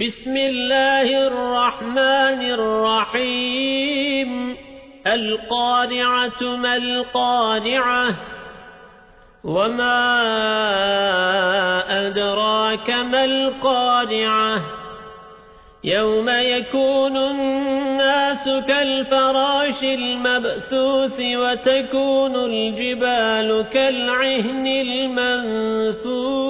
بسم الله الرحمن الرحيم. القارعة ما القارعة وما أدراك ما القارعة يوم يكون الناس كالفراش المبثوث وتكون الجبال كالعهن المنفوش